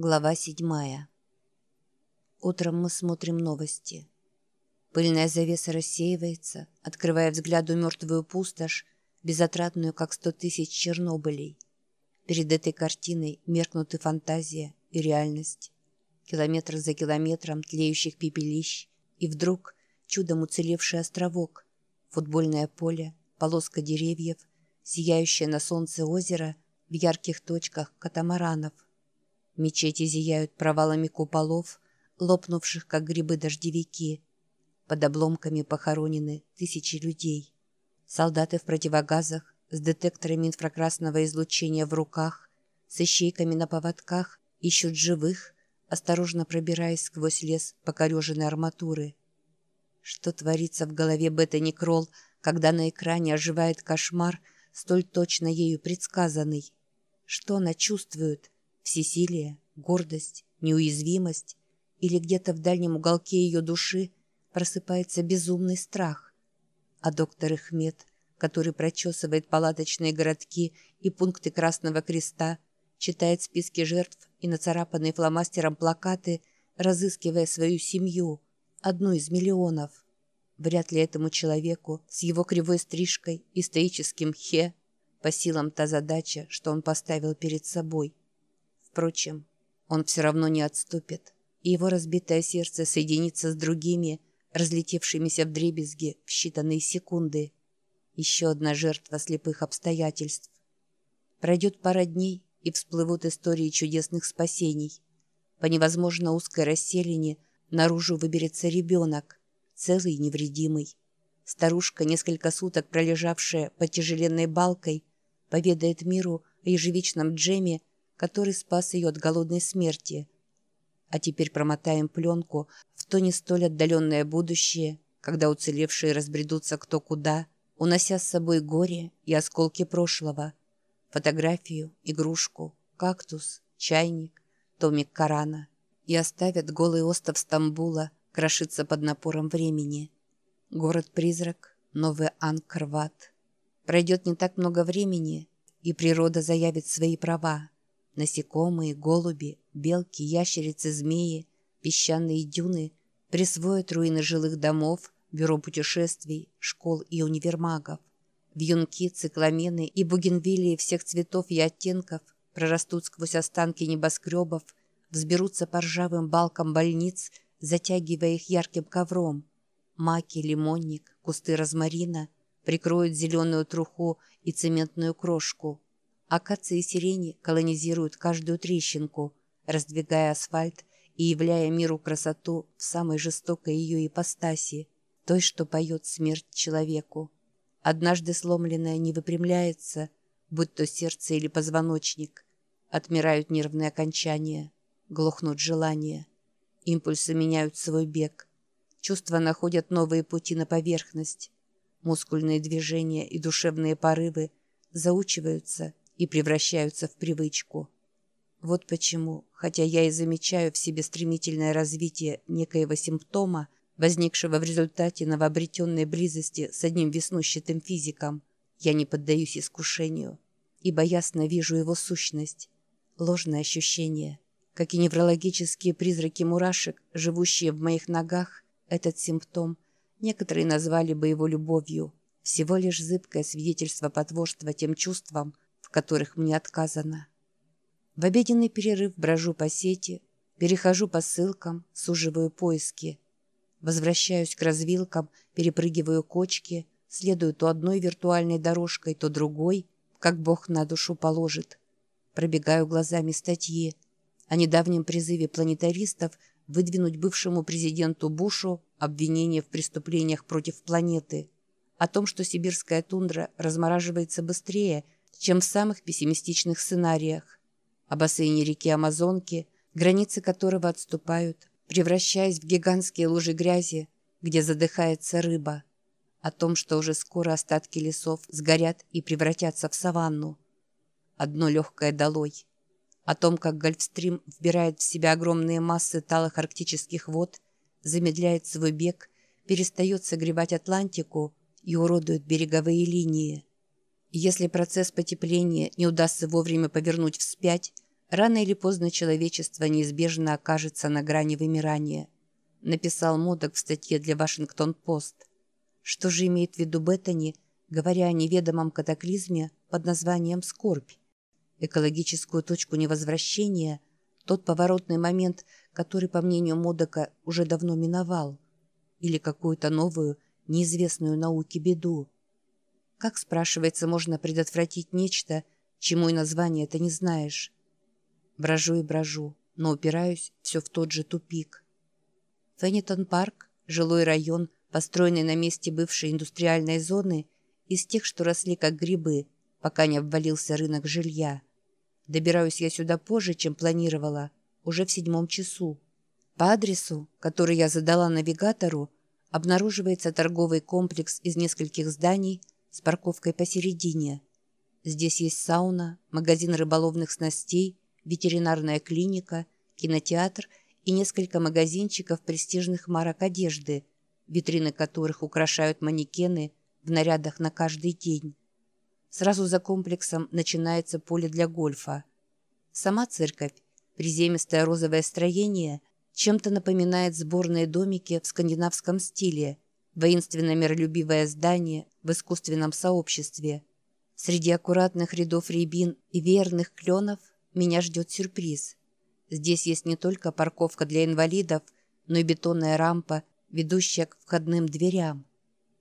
Глава седьмая. Утром мы смотрим новости. Пыльная завеса рассеивается, открывая взгляду мертвую пустошь, безотрадную, как сто тысяч Чернобылей. Перед этой картиной меркнут и фантазия, и реальность. Километр за километром тлеющих пепелищ, и вдруг чудом уцелевший островок, футбольное поле, полоска деревьев, сияющее на солнце озеро в ярких точках катамаранов. Мечети зияют провалами куполов, лопнувших, как грибы-дождевики. Под обломками похоронены тысячи людей. Солдаты в противогазах, с детекторами инфракрасного излучения в руках, с ищейками на поводках, ищут живых, осторожно пробираясь сквозь лес покореженной арматуры. Что творится в голове Беттани Кролл, когда на экране оживает кошмар, столь точно ею предсказанный? Что она чувствует? Всесилие, гордость, неуязвимость? Или где-то в дальнем уголке ее души просыпается безумный страх? А доктор Ихмед, который прочесывает палаточные городки и пункты Красного Креста, читает списки жертв и нацарапанные фломастером плакаты, разыскивая свою семью, одну из миллионов. Вряд ли этому человеку с его кривой стрижкой и стоическим «хе» по силам та задача, что он поставил перед собой. Впрочем, он все равно не отступит, и его разбитое сердце соединится с другими, разлетевшимися в дребезги в считанные секунды. Еще одна жертва слепых обстоятельств. Пройдет пара дней, и всплывут истории чудесных спасений. По невозможно узкой расселине наружу выберется ребенок, целый и невредимый. Старушка, несколько суток пролежавшая под тяжеленной балкой, поведает миру о ежевичном джеме, который спас ее от голодной смерти. А теперь промотаем пленку в то не столь отдаленное будущее, когда уцелевшие разбредутся кто куда, унося с собой горе и осколки прошлого, фотографию, игрушку, кактус, чайник, томик Корана и оставят голый остров Стамбула крошиться под напором времени. Город-призрак, новый Анкрват. Пройдет не так много времени, и природа заявит свои права. Насекомые, голуби, белки, ящерицы, змеи, песчаные дюны присвоят руины жилых домов, бюро путешествий, школ и универмагов. Вьюнки, цикламены и бугенвилии всех цветов и оттенков прорастут сквозь останки небоскребов, взберутся по ржавым балкам больниц, затягивая их ярким ковром. Маки, лимонник, кусты розмарина прикроют зеленую труху и цементную крошку – Акации и сирени колонизируют каждую трещинку, раздвигая асфальт и являя миру красоту в самой жестокой ее ипостаси, той, что поет смерть человеку. Однажды сломленная не выпрямляется, будь то сердце или позвоночник. Отмирают нервные окончания, глохнут желания. Импульсы меняют свой бег. Чувства находят новые пути на поверхность. Мускульные движения и душевные порывы заучиваются и превращаются в привычку. Вот почему, хотя я и замечаю в себе стремительное развитие некоего симптома, возникшего в результате новообретенной близости с одним веснущатым физиком, я не поддаюсь искушению, ибо ясно вижу его сущность, ложное ощущение. Как и неврологические призраки мурашек, живущие в моих ногах, этот симптом некоторые назвали бы его любовью, всего лишь зыбкое свидетельство потворства тем чувствам, в которых мне отказано. В обеденный перерыв брожу по сети, перехожу по ссылкам, суживаю поиски. Возвращаюсь к развилкам, перепрыгиваю кочки, следую то одной виртуальной дорожкой, то другой, как Бог на душу положит. Пробегаю глазами статьи о недавнем призыве планетаристов выдвинуть бывшему президенту Бушу обвинение в преступлениях против планеты, о том, что сибирская тундра размораживается быстрее – чем в самых пессимистичных сценариях. О бассейне реки Амазонки, границы которого отступают, превращаясь в гигантские лужи грязи, где задыхается рыба. О том, что уже скоро остатки лесов сгорят и превратятся в саванну. Одно легкое долой. О том, как Гольфстрим вбирает в себя огромные массы талых арктических вод, замедляет свой бег, перестает согревать Атлантику и уродует береговые линии. Если процесс потепления не удастся вовремя повернуть вспять, Рано или поздно человечество неизбежно окажется на грани вымирания, написал Модок в статье для Вашингтон-Пост. Что же имеет в виду Беттани, говоря о неведомом катаклизме под названием «скорбь»? Экологическую точку невозвращения, тот поворотный момент, который, по мнению Модока, уже давно миновал, или какую-то новую, неизвестную науке беду. Как, спрашивается, можно предотвратить нечто, чему и название это не знаешь? Брожу и брожу, но упираюсь все в тот же тупик. Феннитон-парк, жилой район, построенный на месте бывшей индустриальной зоны, из тех, что росли как грибы, пока не обвалился рынок жилья. Добираюсь я сюда позже, чем планировала, уже в седьмом часу. По адресу, который я задала навигатору, обнаруживается торговый комплекс из нескольких зданий с парковкой посередине. Здесь есть сауна, магазин рыболовных снастей, ветеринарная клиника, кинотеатр и несколько магазинчиков престижных марок одежды, витрины которых украшают манекены в нарядах на каждый день. Сразу за комплексом начинается поле для гольфа. Сама церковь, приземистое розовое строение, чем-то напоминает сборные домики в скандинавском стиле, воинственно миролюбивое здание в искусственном сообществе. Среди аккуратных рядов рябин и верных кленов меня ждет сюрприз. Здесь есть не только парковка для инвалидов, но и бетонная рампа, ведущая к входным дверям.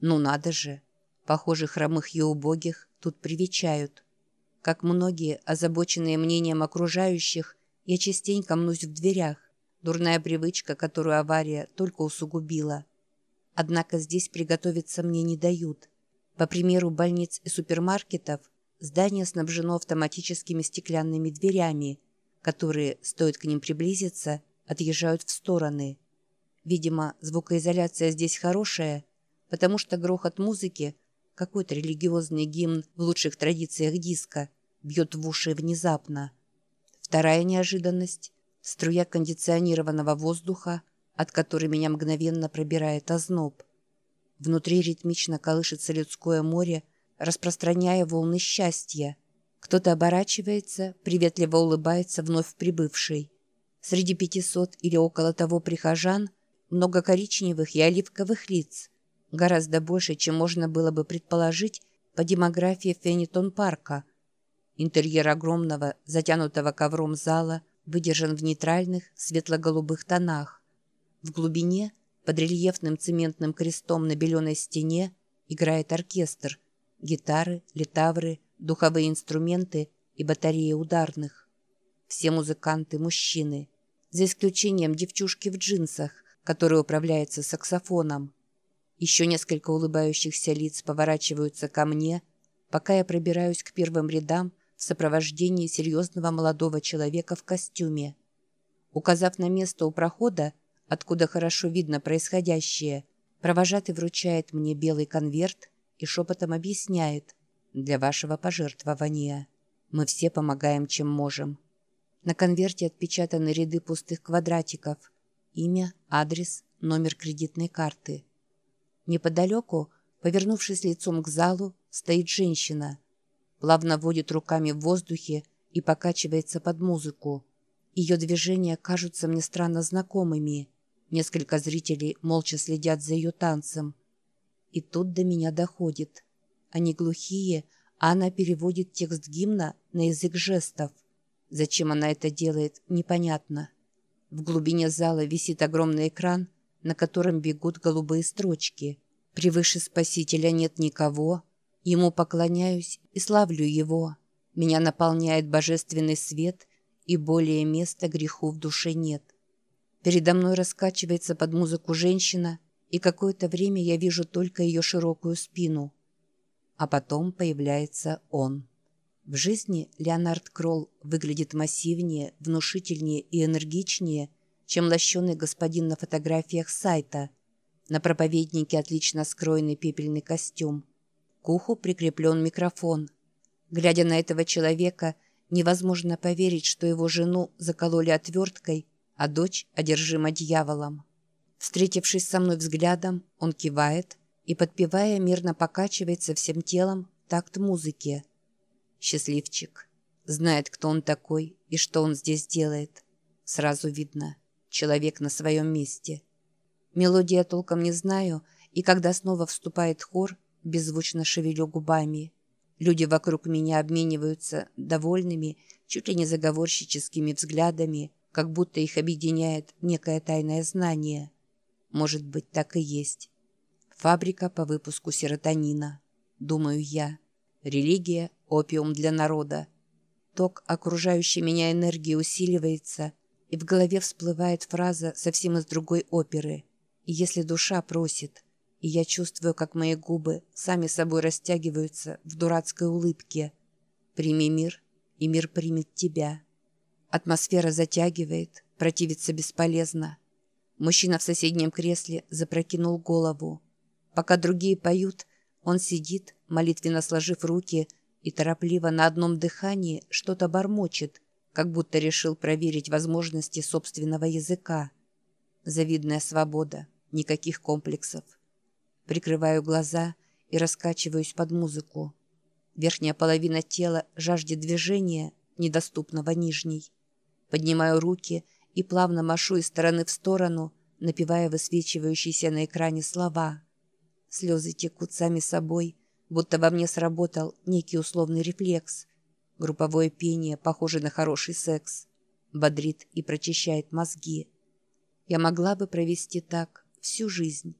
Ну надо же! Похоже, хромых и убогих тут привечают. Как многие, озабоченные мнением окружающих, я частенько мнусь в дверях. Дурная привычка, которую авария только усугубила. Однако здесь приготовиться мне не дают. По примеру больниц и супермаркетов, Здание снабжено автоматическими стеклянными дверями, которые, стоит к ним приблизиться, отъезжают в стороны. Видимо, звукоизоляция здесь хорошая, потому что грохот музыки, какой-то религиозный гимн в лучших традициях диска, бьет в уши внезапно. Вторая неожиданность – струя кондиционированного воздуха, от которой меня мгновенно пробирает озноб. Внутри ритмично колышется людское море, распространяя волны счастья. Кто-то оборачивается, приветливо улыбается вновь прибывший. Среди пятисот или около того прихожан много коричневых и оливковых лиц, гораздо больше, чем можно было бы предположить по демографии Феннитон-парка. Интерьер огромного, затянутого ковром зала выдержан в нейтральных светло-голубых тонах. В глубине, под рельефным цементным крестом на беленой стене, играет оркестр, гитары, литавры, духовые инструменты и батареи ударных. Все музыканты – мужчины, за исключением девчушки в джинсах, которая управляется саксофоном. Еще несколько улыбающихся лиц поворачиваются ко мне, пока я пробираюсь к первым рядам в сопровождении серьезного молодого человека в костюме. Указав на место у прохода, откуда хорошо видно происходящее, провожатый вручает мне белый конверт и шепотом объясняет «Для вашего пожертвования. Мы все помогаем, чем можем». На конверте отпечатаны ряды пустых квадратиков. Имя, адрес, номер кредитной карты. Неподалеку, повернувшись лицом к залу, стоит женщина. Плавно водит руками в воздухе и покачивается под музыку. Ее движения кажутся мне странно знакомыми. Несколько зрителей молча следят за ее танцем. И тут до меня доходит. Они глухие, а она переводит текст гимна на язык жестов. Зачем она это делает, непонятно. В глубине зала висит огромный экран, на котором бегут голубые строчки. «Превыше Спасителя нет никого. Ему поклоняюсь и славлю Его. Меня наполняет божественный свет, и более места греху в душе нет». Передо мной раскачивается под музыку женщина – и какое-то время я вижу только ее широкую спину. А потом появляется он. В жизни Леонард Кролл выглядит массивнее, внушительнее и энергичнее, чем лощеный господин на фотографиях сайта. На проповеднике отлично скроенный пепельный костюм. К уху прикреплен микрофон. Глядя на этого человека, невозможно поверить, что его жену закололи отверткой, а дочь одержима дьяволом. Встретившись со мной взглядом, он кивает и, подпевая, мирно покачивается всем телом такт музыки. Счастливчик. Знает, кто он такой И что он здесь делает? Сразу видно. Человек на своем месте. Мелодии я толком не знаю, и когда снова вступает хор, беззвучно шевелю губами. Люди вокруг меня обмениваются довольными, чуть ли не заговорщическими взглядами, как будто их объединяет некое тайное знание. Может быть, так и есть. Фабрика по выпуску серотонина. Думаю я. Религия – опиум для народа. Ток окружающей меня энергии усиливается, и в голове всплывает фраза совсем из другой оперы. И если душа просит, и я чувствую, как мои губы сами собой растягиваются в дурацкой улыбке. «Прими мир, и мир примет тебя». Атмосфера затягивает, противиться бесполезно. Мужчина в соседнем кресле запрокинул голову. Пока другие поют, он сидит, молитвенно сложив руки, и торопливо на одном дыхании что-то бормочет, как будто решил проверить возможности собственного языка. Завидная свобода, никаких комплексов. Прикрываю глаза и раскачиваюсь под музыку. Верхняя половина тела жаждет движения, недоступного нижней. Поднимаю руки и плавно машу из стороны в сторону, напевая высвечивающиеся на экране слова. Слезы текут сами собой, будто во мне сработал некий условный рефлекс. Групповое пение похоже на хороший секс. Бодрит и прочищает мозги. Я могла бы провести так всю жизнь.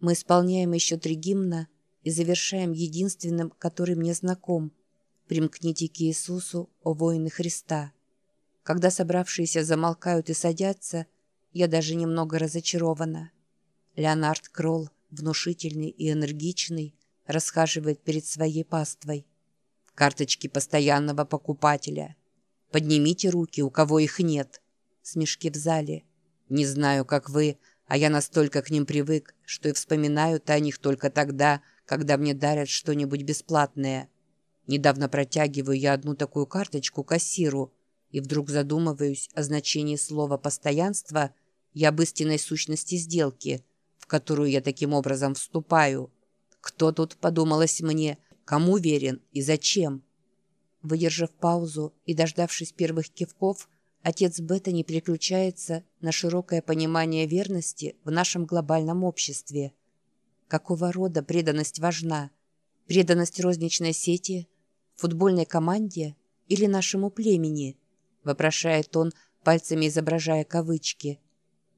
Мы исполняем еще три гимна и завершаем единственным, который мне знаком. «Примкните к Иисусу, о воины Христа». Когда собравшиеся замолкают и садятся, я даже немного разочарована. Леонард Кролл, внушительный и энергичный, расхаживает перед своей паствой. Карточки постоянного покупателя. Поднимите руки, у кого их нет. Смешки в зале. Не знаю, как вы, а я настолько к ним привык, что и вспоминаю-то о них только тогда, когда мне дарят что-нибудь бесплатное. Недавно протягиваю я одну такую карточку кассиру и вдруг задумываюсь о значении слова «постоянство» и об истинной сущности сделки, в которую я таким образом вступаю. Кто тут, подумалось мне, кому верен и зачем? Выдержав паузу и дождавшись первых кивков, отец Бета не переключается на широкое понимание верности в нашем глобальном обществе. Какого рода преданность важна? Преданность розничной сети, футбольной команде или нашему племени? Вопрошает он, пальцами изображая кавычки.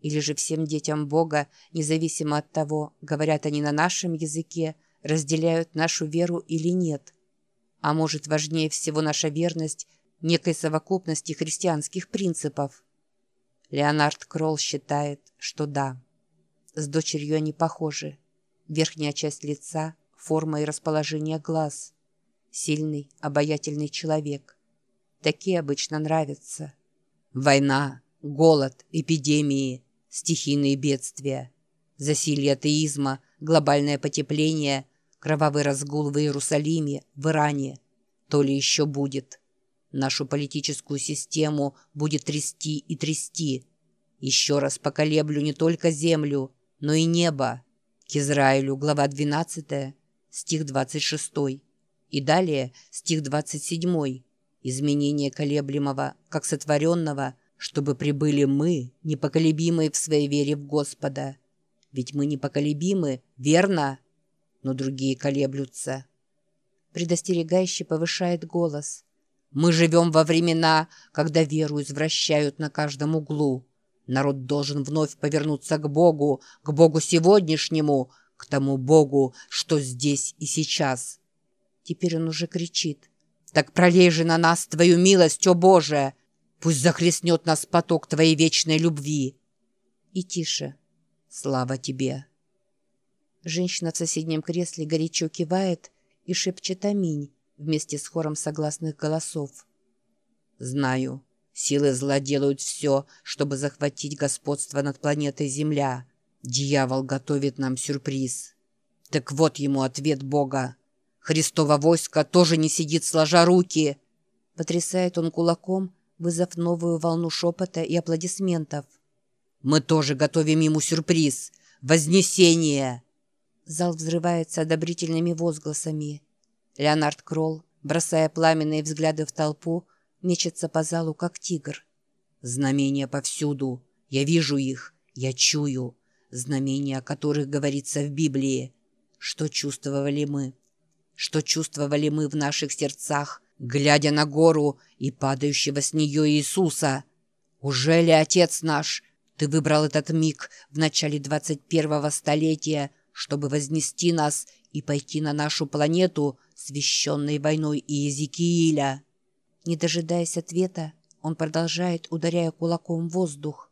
Или же всем детям Бога, независимо от того, говорят они на нашем языке, разделяют нашу веру или нет? А может, важнее всего наша верность некой совокупности христианских принципов? Леонард Кролл считает, что да. С дочерью они похожи. Верхняя часть лица, форма и расположение глаз. Сильный, обаятельный человек. Такие обычно нравятся. Война, голод, эпидемии, стихийные бедствия, засилье атеизма, глобальное потепление, кровавый разгул в Иерусалиме, в Иране. То ли еще будет. Нашу политическую систему будет трясти и трясти. Еще раз поколеблю не только землю, но и небо. К Израилю, глава 12, стих 26. И далее стих 27. Изменение колеблемого, как сотворенного, чтобы прибыли мы, непоколебимые в своей вере в Господа. Ведь мы непоколебимы, верно? Но другие колеблются. Предостерегающе повышает голос. Мы живем во времена, когда веру извращают на каждом углу. Народ должен вновь повернуться к Богу, к Богу сегодняшнему, к тому Богу, что здесь и сейчас. Теперь он уже кричит. «Так пролей же на нас Твою милость, о Боже! Пусть захлестнет нас поток Твоей вечной любви!» И тише. «Слава Тебе!» Женщина в соседнем кресле горячо кивает и шепчет «Аминь» вместе с хором согласных голосов. «Знаю». Силы зла делают все, чтобы захватить господство над планетой Земля. Дьявол готовит нам сюрприз. Так вот ему ответ Бога. Христово войско тоже не сидит сложа руки. Потрясает он кулаком, вызвав новую волну шепота и аплодисментов. Мы тоже готовим ему сюрприз. Вознесение! Зал взрывается одобрительными возгласами. Леонард Кролл, бросая пламенные взгляды в толпу, мечется по залу, как тигр. Знамения повсюду. Я вижу их, я чую. Знамения, о которых говорится в Библии. Что чувствовали мы? Что чувствовали мы в наших сердцах, глядя на гору и падающего с нее Иисуса? Уже ли, Отец наш, ты выбрал этот миг в начале 21-го столетия, чтобы вознести нас и пойти на нашу планету, священной войной Иезекииля?» Не дожидаясь ответа, он продолжает, ударяя кулаком в воздух.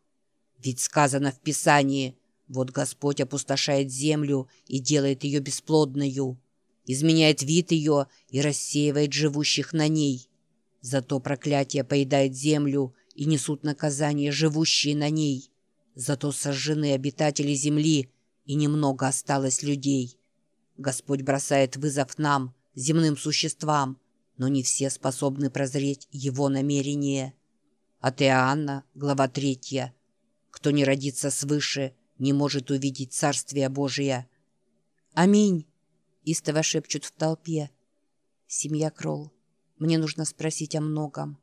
«Ведь сказано в Писании, вот Господь опустошает землю и делает ее бесплодною, изменяет вид ее и рассеивает живущих на ней. Зато проклятие поедает землю и несут наказание живущие на ней. Зато сожжены обитатели земли, и немного осталось людей. Господь бросает вызов нам, земным существам, но не все способны прозреть его намерение. От Иоанна, глава 3. «Кто не родится свыше, не может увидеть Царствие Божие». «Аминь!» — истово шепчут в толпе. «Семья Кролл. Мне нужно спросить о многом.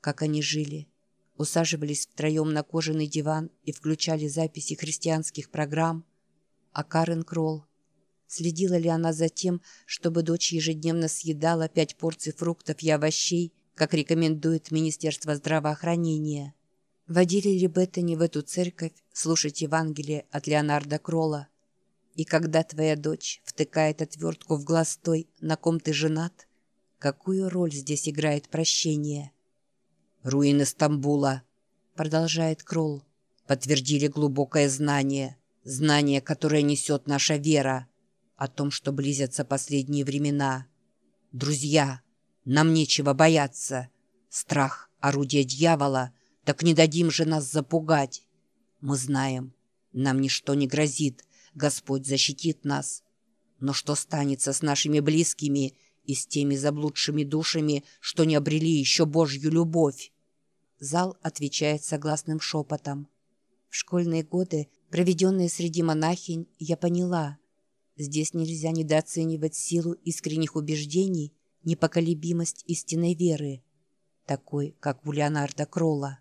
Как они жили?» Усаживались втроем на кожаный диван и включали записи христианских программ. А Карен Кролл Следила ли она за тем, чтобы дочь ежедневно съедала пять порций фруктов и овощей, как рекомендует Министерство здравоохранения? Водили ли Беттани в эту церковь слушать Евангелие от Леонарда Кролла? И когда твоя дочь втыкает отвертку в глаз той, на ком ты женат, какую роль здесь играет прощение? «Руины Стамбула», — продолжает Кролл, — «подтвердили глубокое знание, знание, которое несет наша вера» о том, что близятся последние времена. Друзья, нам нечего бояться. Страх — орудие дьявола, так не дадим же нас запугать. Мы знаем, нам ничто не грозит, Господь защитит нас. Но что станется с нашими близкими и с теми заблудшими душами, что не обрели еще Божью любовь? Зал отвечает согласным шепотом. В школьные годы, проведенные среди монахинь, я поняла — Здесь нельзя недооценивать силу искренних убеждений, непоколебимость истинной веры, такой, как у Леонарда Кролла.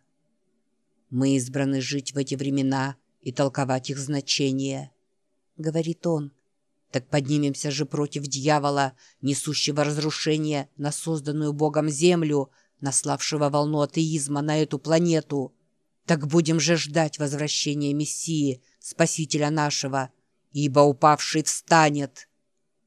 «Мы избраны жить в эти времена и толковать их значение», — говорит он. «Так поднимемся же против дьявола, несущего разрушение на созданную Богом землю, наславшего волну атеизма на эту планету. Так будем же ждать возвращения Мессии, Спасителя нашего» ибо упавший встанет».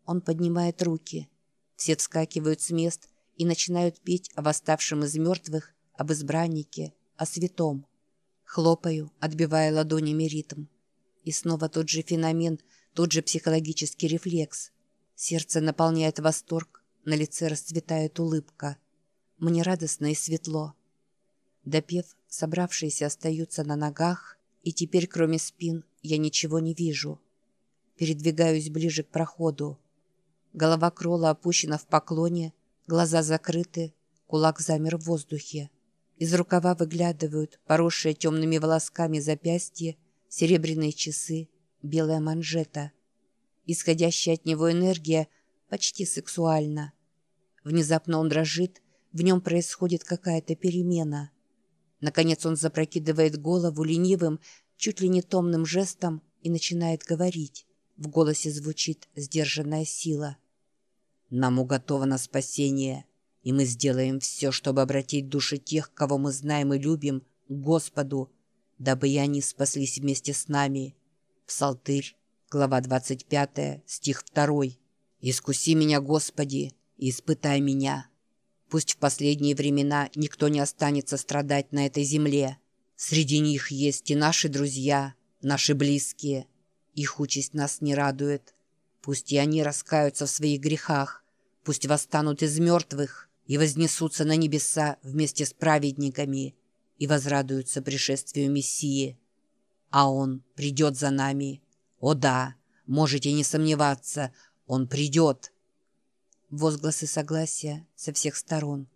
Он поднимает руки. Все вскакивают с мест и начинают петь о восставшем из мертвых, об избраннике, о святом. Хлопаю, отбивая ладонями ритм. И снова тот же феномен, тот же психологический рефлекс. Сердце наполняет восторг, на лице расцветает улыбка. Мне радостно и светло. Допев, собравшиеся остаются на ногах, и теперь, кроме спин, я ничего не вижу. Передвигаюсь ближе к проходу. Голова Кролла опущена в поклоне, глаза закрыты, кулак замер в воздухе. Из рукава выглядывают поросшие темными волосками запястья, серебряные часы, белая манжета. Исходящая от него энергия почти сексуальна. Внезапно он дрожит, в нем происходит какая-то перемена. Наконец он запрокидывает голову ленивым, чуть ли не томным жестом и начинает говорить. В голосе звучит сдержанная сила. «Нам уготовано спасение, и мы сделаем все, чтобы обратить души тех, кого мы знаем и любим, к Господу, дабы и они спаслись вместе с нами». Псалтырь, глава 25, стих 2. «Искуси меня, Господи, и испытай меня. Пусть в последние времена никто не останется страдать на этой земле. Среди них есть и наши друзья, наши близкие» Их участь нас не радует. Пусть и они раскаются в своих грехах, пусть восстанут из мертвых и вознесутся на небеса вместе с праведниками и возрадуются пришествию Мессии. А Он придет за нами. О да, можете не сомневаться, Он придет. Возгласы согласия со всех сторон –